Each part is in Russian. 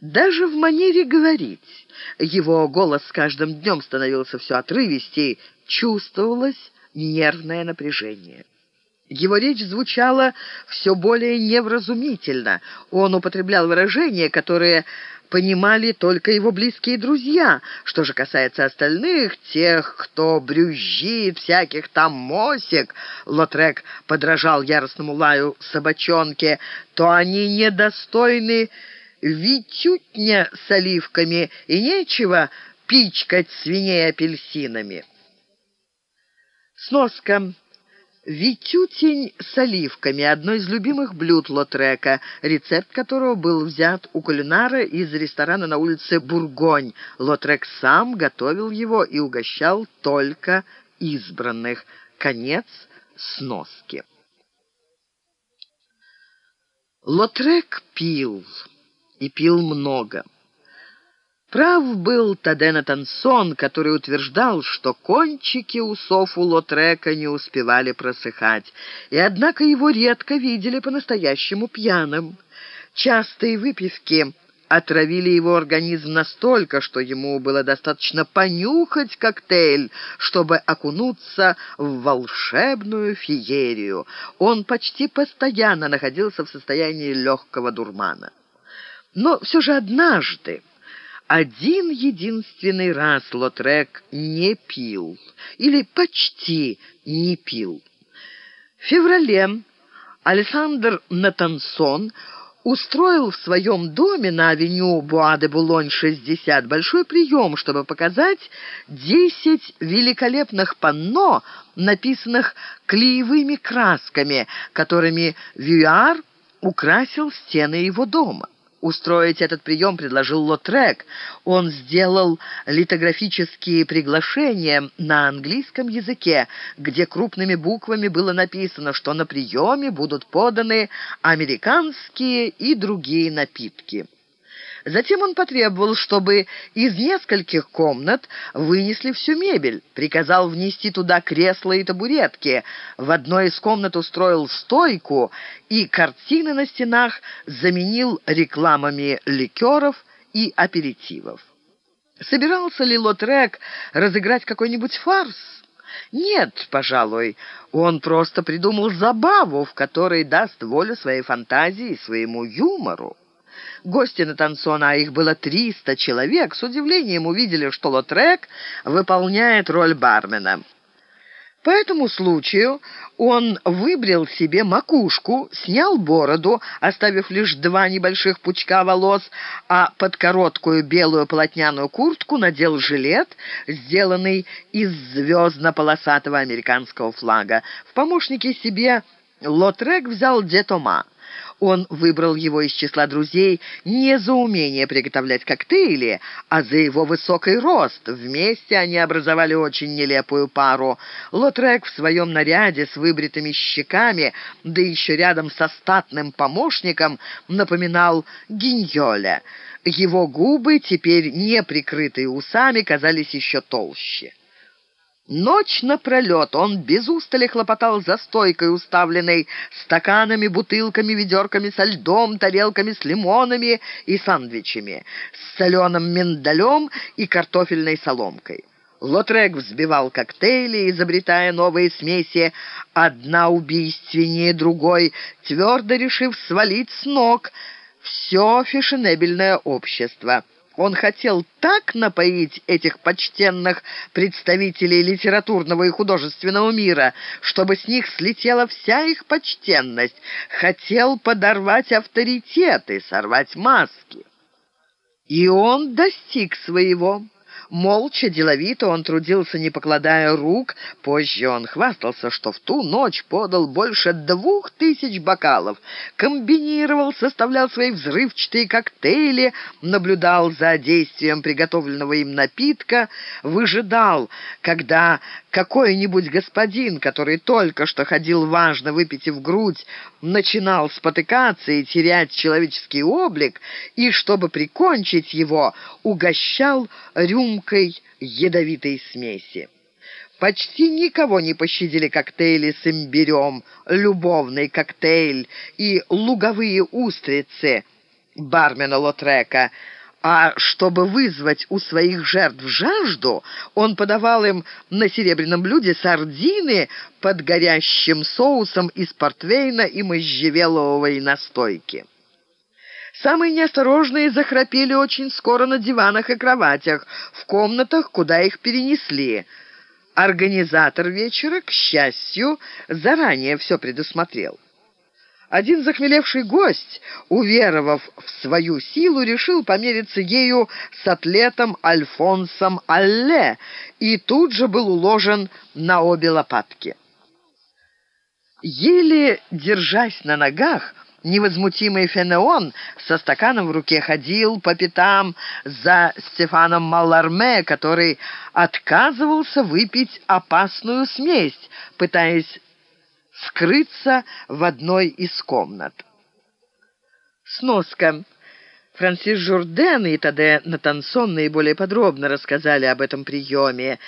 Даже в манере говорить. Его голос с каждым днем становился все отрывистей, чувствовалось нервное напряжение. Его речь звучала все более невразумительно. Он употреблял выражения, которые понимали только его близкие друзья. Что же касается остальных, тех, кто брюзжит, всяких там мосик, Лотрек подражал яростному лаю собачонке, то они недостойны витютня с оливками, и нечего пичкать свиней апельсинами. Сноска. Витютень с оливками – одно из любимых блюд Лотрека, рецепт которого был взят у кулинара из ресторана на улице Бургонь. Лотрек сам готовил его и угощал только избранных. Конец сноски. Лотрек пил, и пил много. Прав был Тадена Тансон, который утверждал, что кончики усов у Лотрека не успевали просыхать, и однако его редко видели по-настоящему пьяным. Частые выпивки отравили его организм настолько, что ему было достаточно понюхать коктейль, чтобы окунуться в волшебную феерию. Он почти постоянно находился в состоянии легкого дурмана. Но все же однажды один единственный раз Лотрек не пил, или почти не пил. В феврале Александр Натансон устроил в своем доме на авеню Буа-де-Булонь 60 большой прием, чтобы показать 10 великолепных панно, написанных клеевыми красками, которыми Вюар украсил стены его дома. Устроить этот прием предложил Лотрек. Он сделал литографические приглашения на английском языке, где крупными буквами было написано, что на приеме будут поданы американские и другие напитки. Затем он потребовал, чтобы из нескольких комнат вынесли всю мебель, приказал внести туда кресла и табуретки, в одной из комнат устроил стойку и картины на стенах заменил рекламами ликеров и аперитивов. Собирался ли Лотрек разыграть какой-нибудь фарс? Нет, пожалуй, он просто придумал забаву, в которой даст волю своей фантазии и своему юмору. Гости на танцона, а их было триста человек, с удивлением увидели, что Лотрек выполняет роль бармена. По этому случаю он выбрил себе макушку, снял бороду, оставив лишь два небольших пучка волос, а под короткую белую полотняную куртку надел жилет, сделанный из звездно-полосатого американского флага. В помощники себе Лотрек взял Детома. Он выбрал его из числа друзей не за умение приготовлять коктейли, а за его высокий рост. Вместе они образовали очень нелепую пару. Лотрек в своем наряде с выбритыми щеками, да еще рядом со статным помощником, напоминал Гиньоля. Его губы, теперь не прикрытые усами, казались еще толще. Ночь напролет он без устали хлопотал за стойкой, уставленной стаканами, бутылками, ведерками со льдом, тарелками с лимонами и сандвичами, с соленым миндалем и картофельной соломкой. Лотрек взбивал коктейли, изобретая новые смеси, одна убийственнее другой, твердо решив свалить с ног все фешенебельное общество. Он хотел так напоить этих почтенных представителей литературного и художественного мира, чтобы с них слетела вся их почтенность. Хотел подорвать авторитеты, сорвать маски. И он достиг своего. Молча, деловито он трудился, не покладая рук. Позже он хвастался, что в ту ночь подал больше двух тысяч бокалов. Комбинировал, составлял свои взрывчатые коктейли, наблюдал за действием приготовленного им напитка, выжидал, когда какой-нибудь господин, который только что ходил важно, выпитив грудь, начинал спотыкаться и терять человеческий облик, и, чтобы прикончить его, угощал рюмкой ядовитой смеси. Почти никого не пощадили коктейли с имбирем, любовный коктейль и луговые устрицы – бармена Лотрека, а чтобы вызвать у своих жертв жажду, он подавал им на серебряном блюде сардины под горящим соусом из портвейна и можжевеловой настойки. Самые неосторожные захрапели очень скоро на диванах и кроватях, в комнатах, куда их перенесли. Организатор вечера, к счастью, заранее все предусмотрел. Один захмелевший гость, уверовав в свою силу, решил помериться ею с атлетом Альфонсом Алле и тут же был уложен на обе лопатки. Еле держась на ногах, Невозмутимый Фенеон со стаканом в руке ходил по пятам за Стефаном Маларме, который отказывался выпить опасную смесь, пытаясь скрыться в одной из комнат. Сноска. Франсис Журден и Таде Натансон наиболее подробно рассказали об этом приеме.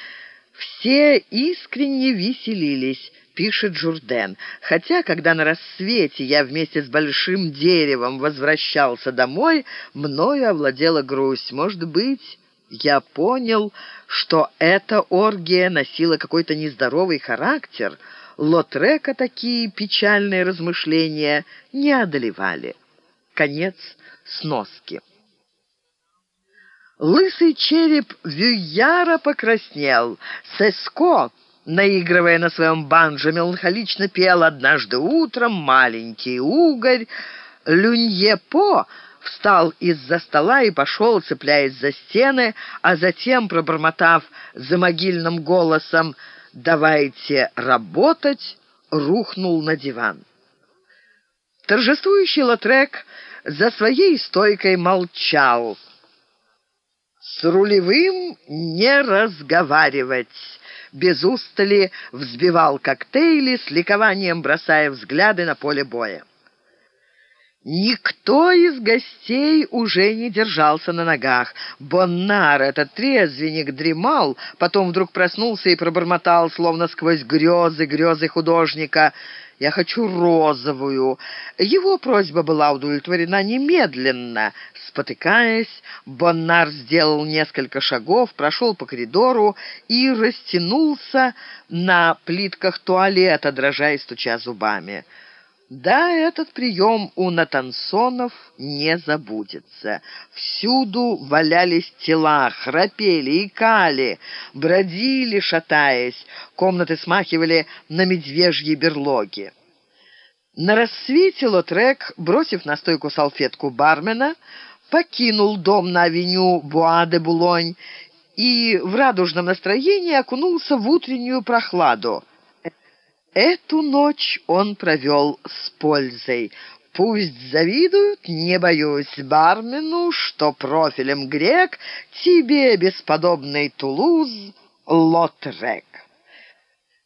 Все искренне веселились пишет Журден. Хотя, когда на рассвете я вместе с большим деревом возвращался домой, мною овладела грусть. Может быть, я понял, что эта оргия носила какой-то нездоровый характер. Лотрека такие печальные размышления не одолевали. Конец сноски. Лысый череп Вюяра покраснел. Сеско наигрывая на своем банджо, меланхолично пел однажды утром маленький угорь. Люньепо встал из-за стола и пошел, цепляясь за стены, а затем, пробормотав за могильным голосом «давайте работать», рухнул на диван. Торжествующий Лотрек за своей стойкой молчал. «С рулевым не разговаривать» без устали взбивал коктейли, с ликованием бросая взгляды на поле боя. Никто из гостей уже не держался на ногах. Боннар, этот трезвенник, дремал, потом вдруг проснулся и пробормотал, словно сквозь грезы, грезы художника — я хочу розовую». Его просьба была удовлетворена немедленно. Спотыкаясь, Боннар сделал несколько шагов, прошел по коридору и растянулся на плитках туалета, дрожа и стуча зубами. Да, этот прием у Натансонов не забудется. Всюду валялись тела, храпели, икали, бродили, шатаясь. Комнаты смахивали на медвежьи берлоги. На рассвете Лотрек, бросив на стойку салфетку бармена, покинул дом на авеню Буа-де-Булонь и в радужном настроении окунулся в утреннюю прохладу. Эту ночь он провел с пользой. Пусть завидуют, не боюсь, бармену, что профилем грек тебе бесподобный Тулуз Лотрек.